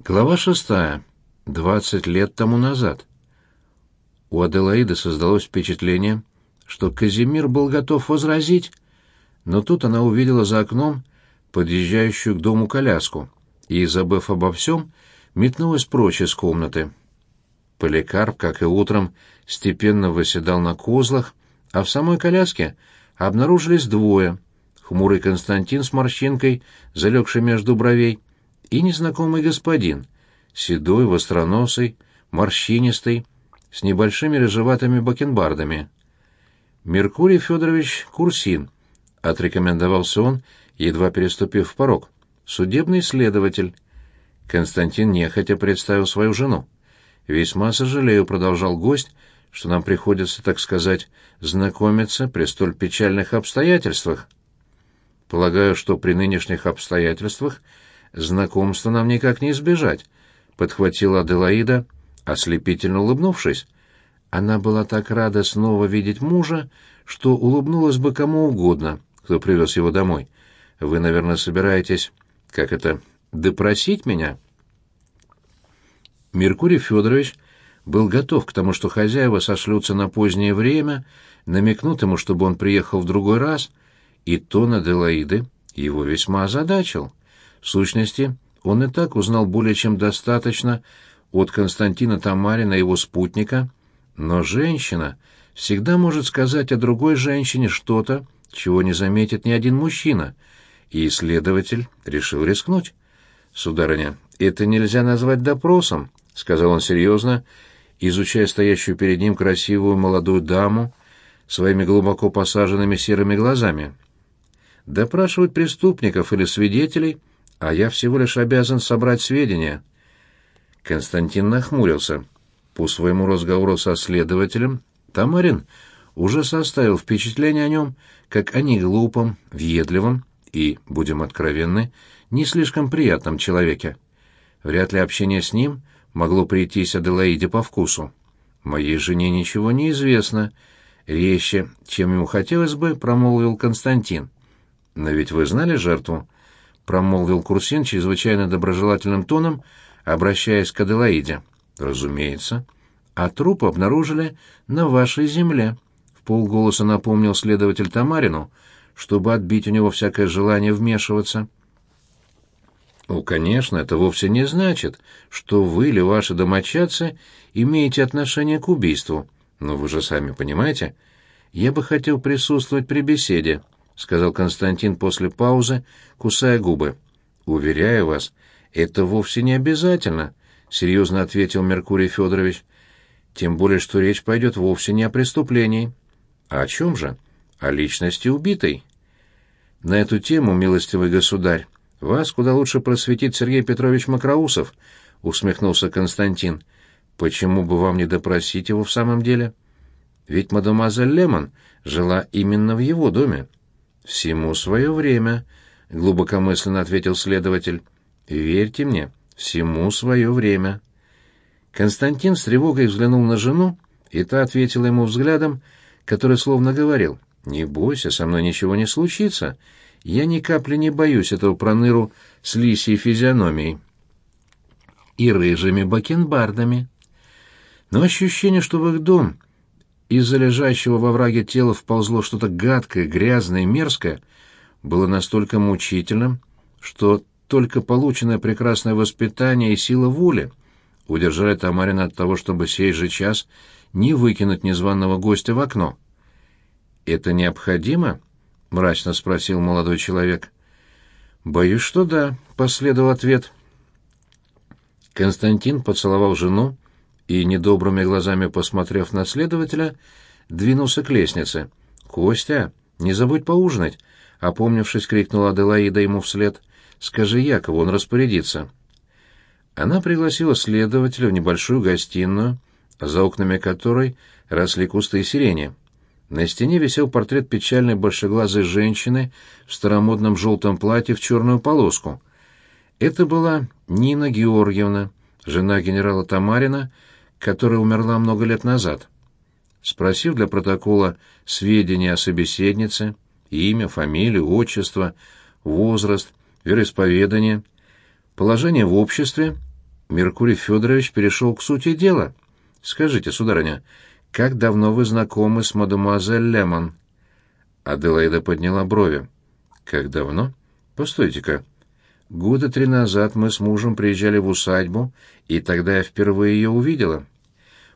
Глава шестая. Двадцать лет тому назад. У Аделаиды создалось впечатление, что Казимир был готов возразить, но тут она увидела за окном подъезжающую к дому коляску и, забыв обо всем, метнулась прочь из комнаты. Поликарп, как и утром, степенно восседал на козлах, а в самой коляске обнаружились двое — хмурый Константин с морщинкой, залегший между бровей, и незнакомый господин, седой, востроносый, морщинистый, с небольшими рыжеватыми бакенбардами. «Меркурий Федорович Курсин», — отрекомендовался он, едва переступив порог, — «судебный следователь». Константин нехотя представил свою жену. «Весьма сожалею», — продолжал гость, — «что нам приходится, так сказать, знакомиться при столь печальных обстоятельствах». «Полагаю, что при нынешних обстоятельствах знакомства нам никак не избежать», — подхватила Аделаида, ослепительно улыбнувшись. Она была так рада снова видеть мужа, что улыбнулась бы кому угодно, кто привез его домой. «Вы, наверное, собираетесь, как это, допросить меня?» Меркурий Федорович был готов к тому, что хозяева сошлются на позднее время, намекнут ему, чтобы он приехал в другой раз, и тон Аделаиды его весьма озадачил. В сущности, он и так узнал более чем достаточно от Константина Тамарина и его спутника, но женщина всегда может сказать о другой женщине что-то, чего не заметит ни один мужчина, и исследователь решил рискнуть. «Сударыня, это нельзя назвать допросом», — сказал он серьезно, изучая стоящую перед ним красивую молодую даму своими глубоко посаженными серыми глазами. «Допрашивать преступников или свидетелей, а я всего лишь обязан собрать сведения». Константин нахмурился. По своему разговору со следователем Тамарин уже составил впечатление о нем, как о неглупом, въедливом и, будем откровенны, не слишком приятном человеке. Вряд ли общение с ним могло прийтись Аделаиде по вкусу. «Моей жене ничего не известно», — резче, чем ему хотелось бы, промолвил Константин. «Но ведь вы знали жертву?» — промолвил Курсин чрезвычайно доброжелательным тоном, обращаясь к Аделаиде. «Разумеется. А труп обнаружили на вашей земле», — в полголоса напомнил следователь Тамарину, чтобы отбить у него всякое желание вмешиваться. Ну, конечно, это вовсе не значит, что вы или ваши домочадцы имеете отношение к убийству. Но вы же сами понимаете. Я бы хотел присутствовать при беседе, сказал Константин после паузы, кусая губы. Уверяю вас, это вовсе не обязательно, серьезно ответил Меркурий Федорович. Тем более, что речь пойдет вовсе не о преступлении. А о чем же? О личности убитой. На эту тему, милостивый государь, вас куда лучше просветит Сергей Петрович Макроусов, усмехнулся Константин. Почему бы вам не допросить его в самом деле? Ведь мадемуазель Лемон жила именно в его доме. Всему свое время, глубокомысленно ответил следователь. Верьте мне, всему свое время. Константин с тревогой взглянул на жену, и та ответила ему взглядом, который словно говорил: "Не бойся, со мной ничего не случится. Я ни капли не боюсь этого проныру с лисьей физиономией и рыжими бакенбардами. Но ощущение, что в их дом из-за лежащего во враге тела вползло что-то гадкое, грязное мерзкое, было настолько мучительным, что только полученное прекрасное воспитание и сила воли удержали Тамарина от того, чтобы сей же час не выкинуть незваного гостя в окно. «Это необходимо?» — мрачно спросил молодой человек. «Боюсь, что да», — последовал ответ. Константин поцеловал жену и, недобрыми глазами посмотрев на следователя, двинулся к лестнице. «Костя, не забудь поужинать!» — опомнившись, крикнула Аделаида ему вслед. «Скажи Якову, он распорядится». Она пригласила следователя в небольшую гостиную, за окнами которой росли кусты сирени. На стене висел портрет печальной большеглазой женщины в старомодном желтом платье в черную полоску. Это была Нина Георгиевна, жена генерала Тамарина, которая умерла много лет назад. Спросив для протокола сведения о собеседнице, имя, фамилию, отчество, возраст, вероисповедание, положение в обществе, Меркурий Федорович перешел к сути дела. «Скажите, сударыня, как давно вы знакомы с мадемуазель Лемон?» Аделаида подняла брови. «Как давно? Постойте-ка. Года три назад мы с мужем приезжали в усадьбу, и тогда я впервые ее увидела.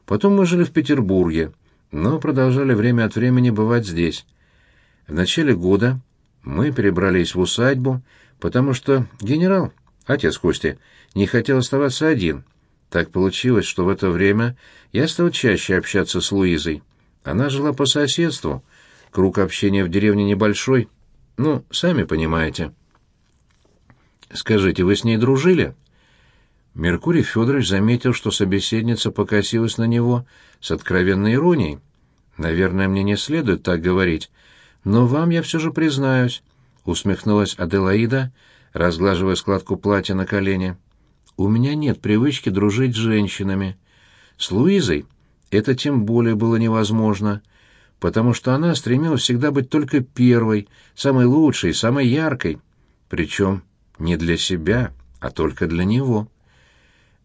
Потом мы жили в Петербурге, но продолжали время от времени бывать здесь. В начале года мы перебрались в усадьбу, потому что генерал, отец Кости, не хотел оставаться один. Так получилось, что в это время я стал чаще общаться с Луизой. Она жила по соседству. Круг общения в деревне небольшой. Ну, сами понимаете. Скажите, вы с ней дружили? Меркурий Федорович заметил, что собеседница покосилась на него с откровенной иронией. Наверное, мне не следует так говорить, но вам я все же признаюсь, усмехнулась Аделаида, разглаживая складку платья на колене. У меня нет привычки дружить с женщинами. С Луизой это тем более было невозможно, потому что она стремилась всегда быть только первой, самой лучшей, самой яркой, причем не для себя, а только для него.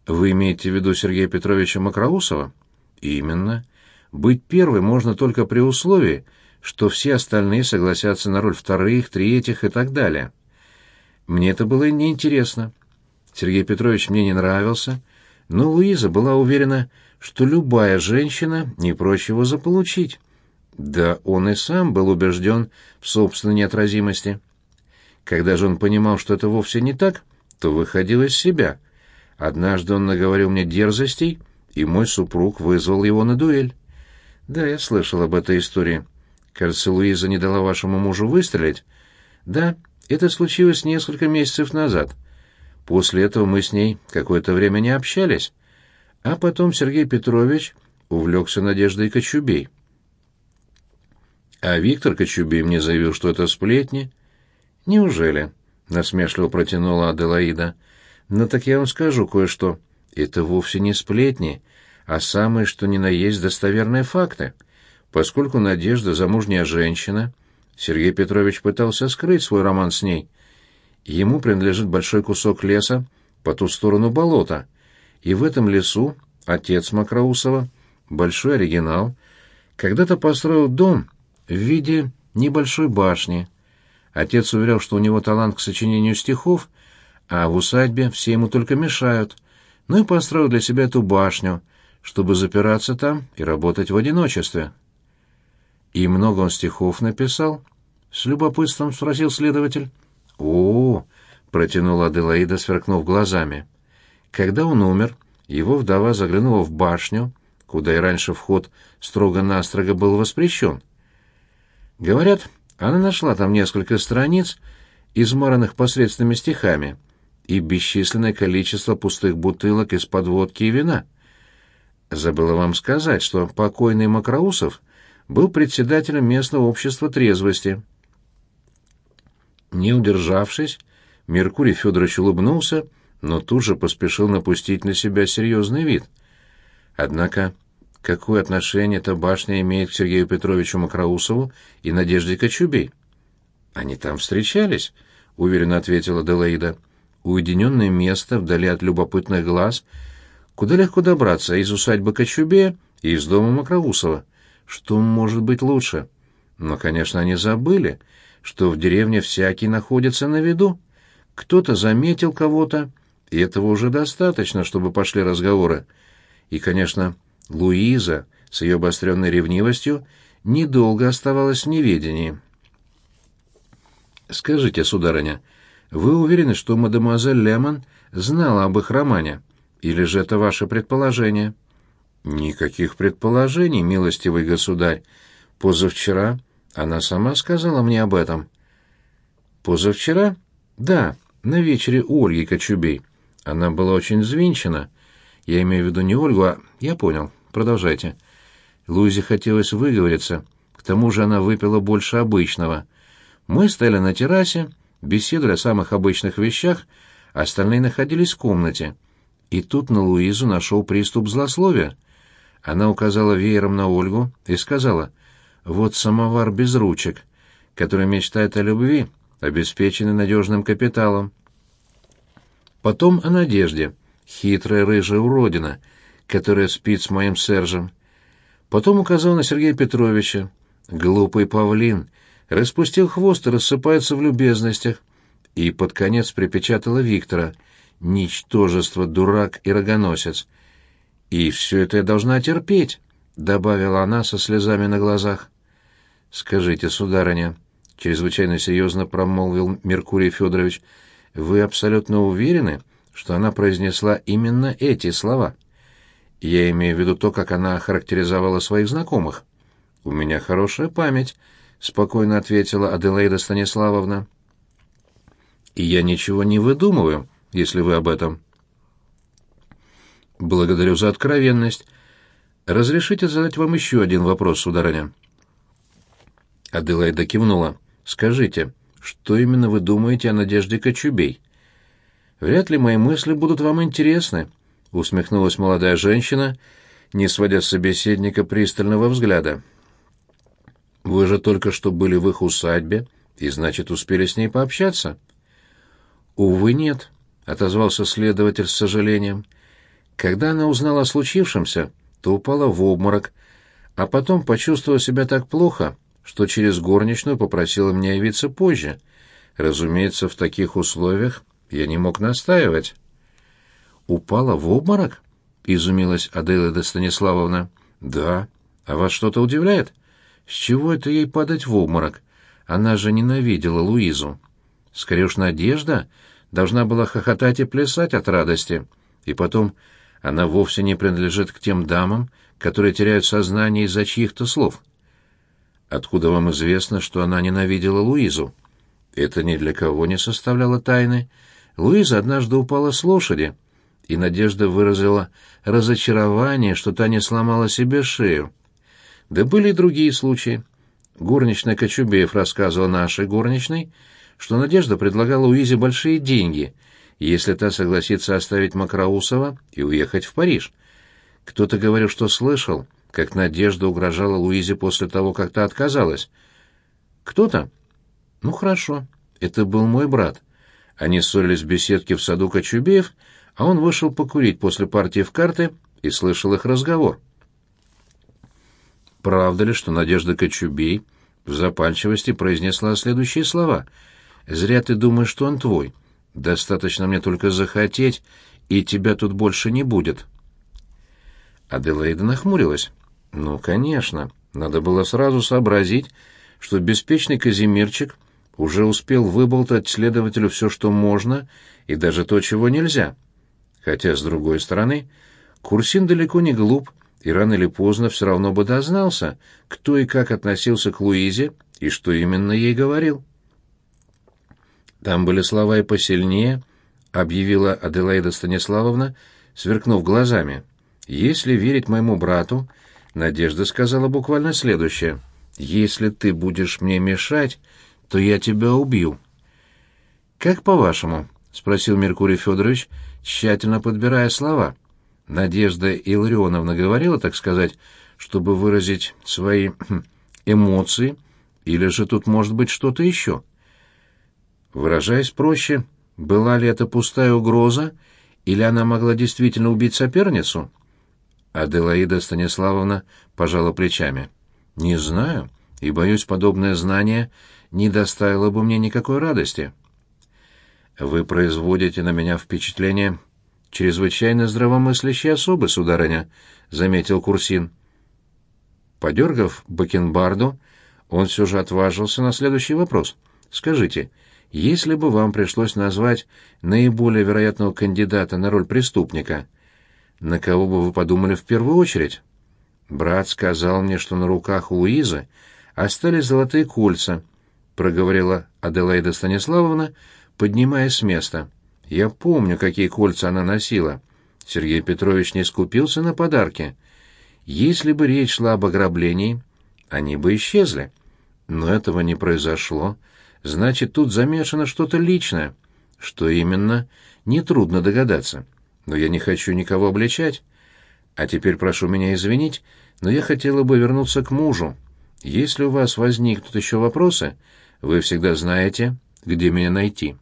Вы имеете в виду Сергея Петровича Макроусова? Именно. Быть первой можно только при условии, что все остальные согласятся на роль вторых, третьих и так далее. Мне это было неинтересно. Сергей Петрович мне не нравился, но Луиза была уверена, что любая женщина не прочь его заполучить. Да он и сам был убежден в собственной неотразимости. Когда же он понимал, что это вовсе не так, то выходил из себя. Однажды он наговорил мне дерзостей, и мой супруг вызвал его на дуэль. Да, я слышал об этой истории. Кажется, Луиза не дала вашему мужу выстрелить. Да, это случилось несколько месяцев назад. После этого мы с ней какое-то время не общались. А потом Сергей Петрович увлекся Надеждой Кочубей. А Виктор Кочубей мне заявил, что это сплетни. Неужели? насмешливо протянула Аделаида. Но «Ну так я вам скажу кое-что. Это вовсе не сплетни, а самые что ни на есть достоверные факты. Поскольку Надежда замужняя женщина, Сергей Петрович пытался скрыть свой роман с ней. Ему принадлежит большой кусок леса по ту сторону болота, и в этом лесу отец Макроусова, большой оригинал, когда-то построил дом в виде небольшой башни. Отец уверял, что у него талант к сочинению стихов, а в усадьбе все ему только мешают. Ну и построил для себя эту башню, чтобы запираться там и работать в одиночестве. И много он стихов написал? С любопытством спросил следователь. О, -о, -о протянула Аделаида, сверкнув глазами. Когда он умер, его вдова заглянула в башню, куда и раньше вход строго-настрого был воспрещен. Говорят, она нашла там несколько страниц, измаранных посредственными стихами, и бесчисленное количество пустых бутылок из-под водки и вина. Забыла вам сказать, что покойный Макроусов был председателем местного общества трезвости. Не удержавшись, Меркурий Федорович улыбнулся, но тут же поспешил напустить на себя серьезный вид. Однако, какое отношение эта башня имеет к Сергею Петровичу Макроусову и Надежде Кочубей? Они там встречались, уверенно ответила Делаида. Уединенное место вдали от любопытных глаз, куда легко добраться из усадьбы Кочубея и из дома Макроусова. Что может быть лучше? Но, конечно, они забыли, что в деревне всякий находится на виду. Кто-то заметил кого-то, и этого уже достаточно, чтобы пошли разговоры. И, конечно, Луиза с ее обостренной ревнивостью недолго оставалась в неведении. «Скажите, сударыня, вы уверены, что мадемуазель Лемон знала об их романе? Или же это ваше предположение?» Никаких предположений, милостивый государь. Позавчера она сама сказала мне об этом. Позавчера? Да, на вечере у Ольги Кочубей. Она была очень взвинчена. Я имею в виду не Ольгу, а... Я понял. Продолжайте. Луизе хотелось выговориться. К тому же она выпила больше обычного. Мы стояли на террасе, беседовали о самых обычных вещах, остальные находились в комнате. И тут на Луизу нашел приступ злословия. Она указала веером на Ольгу и сказала, «Вот самовар без ручек, который мечтает о любви, обеспеченный надежным капиталом». Потом о Надежде хитрая рыжая уродина, которая спит с моим Сержем. Потом указал на Сергея Петровича. Глупый павлин. Распустил хвост и рассыпается в любезностях. И под конец припечатала Виктора. Ничтожество, дурак и рогоносец. И все это я должна терпеть, добавила она со слезами на глазах. Скажите, сударыня, чрезвычайно серьезно промолвил Меркурий Федорович, вы абсолютно уверены, что она произнесла именно эти слова? Я имею в виду то, как она характеризовала своих знакомых. У меня хорошая память, спокойно ответила Аделаида Станиславовна. И я ничего не выдумываю, если вы об этом. Благодарю за откровенность. Разрешите задать вам еще один вопрос, сударыня. Аделаида кивнула. Скажите, что именно вы думаете о Надежде Кочубей? Вряд ли мои мысли будут вам интересны, усмехнулась молодая женщина, не сводя с собеседника пристального взгляда. Вы же только что были в их усадьбе и, значит, успели с ней пообщаться. Увы, нет, отозвался следователь с сожалением. Когда она узнала о случившемся, то упала в обморок, а потом почувствовала себя так плохо, что через горничную попросила меня явиться позже. Разумеется, в таких условиях я не мог настаивать. «Упала в обморок?» — изумилась Аделаида Станиславовна. «Да. А вас что-то удивляет? С чего это ей падать в обморок? Она же ненавидела Луизу. Скорее уж Надежда должна была хохотать и плясать от радости. И потом, она вовсе не принадлежит к тем дамам, которые теряют сознание из-за чьих-то слов. Откуда вам известно, что она ненавидела Луизу? Это ни для кого не составляло тайны. Луиза однажды упала с лошади, и Надежда выразила разочарование, что та не сломала себе шею. Да были и другие случаи. Горничная Кочубеев рассказывала нашей горничной, что Надежда предлагала Луизе большие деньги, если та согласится оставить Макроусова и уехать в Париж. Кто-то говорил, что слышал, как Надежда угрожала Луизе после того, как та отказалась. Кто-то? Ну, хорошо. Это был мой брат. Они ссорились в беседке в саду Кочубеев, а он вышел покурить после партии в карты и слышал их разговор. Правда ли, что Надежда Кочубей в запальчивости произнесла следующие слова? «Зря ты думаешь, что он твой. Достаточно мне только захотеть, и тебя тут больше не будет». Аделаида нахмурилась. Ну, конечно, надо было сразу сообразить, что беспечный Казимирчик уже успел выболтать следователю все, что можно, и даже то, чего нельзя. Хотя, с другой стороны, Курсин далеко не глуп, и рано или поздно все равно бы дознался, кто и как относился к Луизе и что именно ей говорил. Там были слова и посильнее, объявила Аделаида Станиславовна, сверкнув глазами. Если верить моему брату, Надежда сказала буквально следующее. «Если ты будешь мне мешать, то я тебя убью». «Как по-вашему?» — спросил Меркурий Федорович, тщательно подбирая слова. Надежда Илларионовна говорила, так сказать, чтобы выразить свои эмоции, или же тут может быть что-то еще? Выражаясь проще, была ли это пустая угроза, или она могла действительно убить соперницу? Аделаида Станиславовна пожала плечами. «Не знаю, и, боюсь, подобное знание не доставило бы мне никакой радости». «Вы производите на меня впечатление чрезвычайно здравомыслящей особы, сударыня», — заметил Курсин. Подергав бакенбарду, он все же отважился на следующий вопрос. «Скажите, если бы вам пришлось назвать наиболее вероятного кандидата на роль преступника, — на кого бы вы подумали в первую очередь? Брат сказал мне, что на руках у Луизы остались золотые кольца, проговорила Аделаида Станиславовна, поднимаясь с места. Я помню, какие кольца она носила. Сергей Петрович не скупился на подарки. Если бы речь шла об ограблении, они бы исчезли. Но этого не произошло. Значит, тут замешано что-то личное. Что именно, нетрудно догадаться но я не хочу никого обличать. А теперь прошу меня извинить, но я хотела бы вернуться к мужу. Если у вас возникнут еще вопросы, вы всегда знаете, где меня найти».